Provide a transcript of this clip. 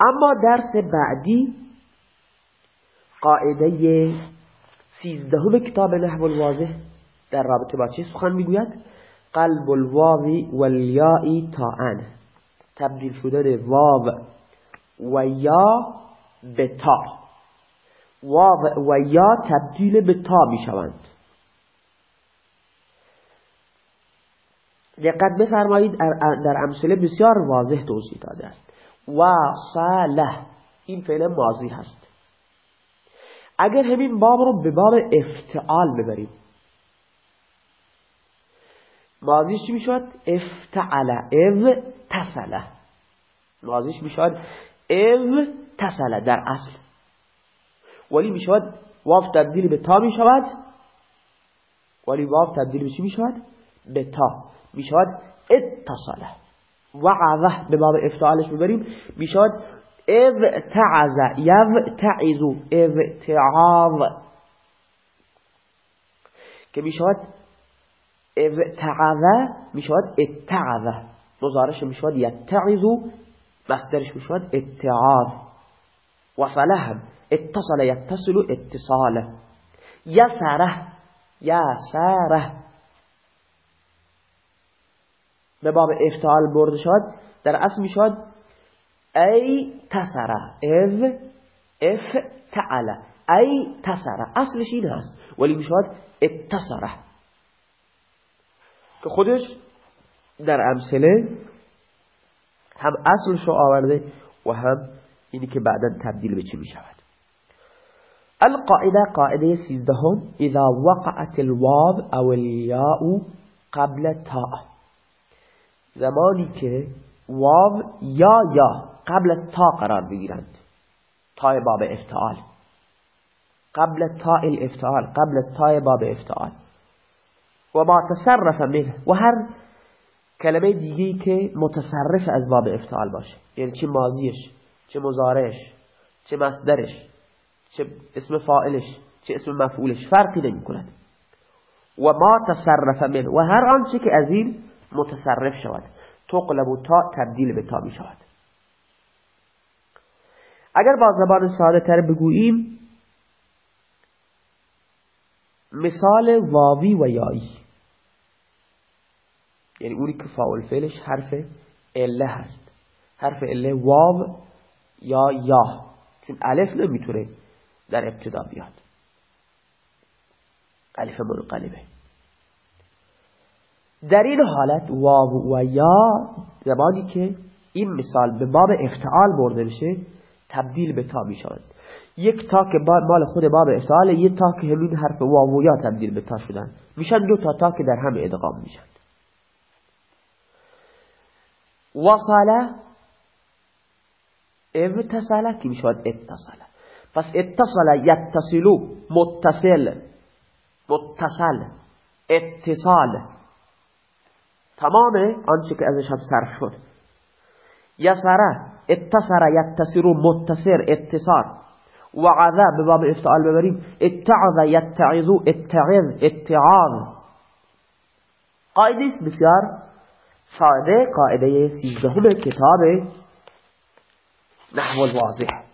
اما درس بعدی قاعده سیزدهم کتاب نحو الواضح در رابطه با چه سخن می‌گوید؟ قلب الواوی والیائی تاءن تبدیل شدن واو و یا به تا. واو و یا تبدیل به تا می شوند دقت بفرمایید در امثله بسیار واضح توضیح داده است. و صالح. این فعل ماضی هست. اگر همین باب رو به باب افتعال ببریم. ماضیش چی می‌شود؟ افتعل او تسله ماضیش می‌شود او تسله در اصل. ولی می‌شود واف تبدیل به تا می‌شود. ولی واف تبدیل به چی می‌شود؟ به تا. می‌شود اتصاله وعظه به باب افتعالش ببریم. می‌شود افتعز یفتعزو افتعاظ که می‌شود افتعذ می‌شود اتعذ مزارش می‌شود یتعزو مصدرش می‌شود اتعاظ. وصله هم اتصل يتصل اتصاله يسره يسره به باب افتعال برده شد در اصل شد ای تسره اف اف تعاله ای تسره اصلش این هست. ولی می شد اتصره که خودش در امثله هم اصلش رو آورده و هم اینی که بعدا تبدیل به چی می شود القاعده قاعده سیزدهم اذا وقعت الواو او الياء قبل تاء زمانی که واو یا یا قبل از تا قرار بگیرند. تای باب افتعال. قبل تا الافتعال قبل از تای باب افتعال. و ما تصرف منه. و هر کلمه دیگه که متصرف از باب افتعال باشه. یعنی چه ماضیش چه مزارش چه مصدرش چه اسم فائلش چه اسم مفعولش. فرقی نمی کند و ما تصرف منه. و هر آنچه که از این متصرف شود. تقلب و تا تبدیل به تا می شود. اگر با زبان ساده تر بگوییم مثال واوی و یایی یعنی اونی که فاول فعلش حرف اله هست. حرف اله واو یا یا. چون الف نمی‌تونه در ابتدا بیاد. الف منقلبه در این حالت واو و یا زمانی که این مثال به باب افتعال برده بشه تبدیل به تا می شود یک تا که مال خود باب افتعال یک تا که همین حرف واو و یا تبدیل به تا شدن. میشن دو تا تا که در هم ادغام میشن. وصله اتصله که می‌شود اتصله پس اتصل یتصلو متصل متصل اتصال. تمام آنچه که ازش هم صرف شد. یسره اتصر یتصر متصر اتصار وعذا به باب افتعال ببریم. اتعظ یتعظو اتعظ اتعاظ. قاعده بسیار ساده قاعده سیزدهم کتاب نحو الواضح